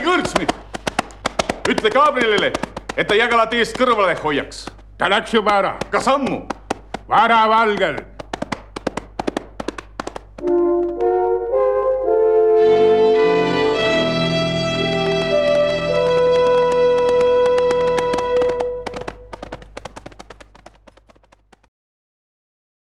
hei Kõrtsmit, ütle Gabrielile, et ta jagala teest kõrvale hoiaks. ta läks juba ära, kas ammu? varavalgel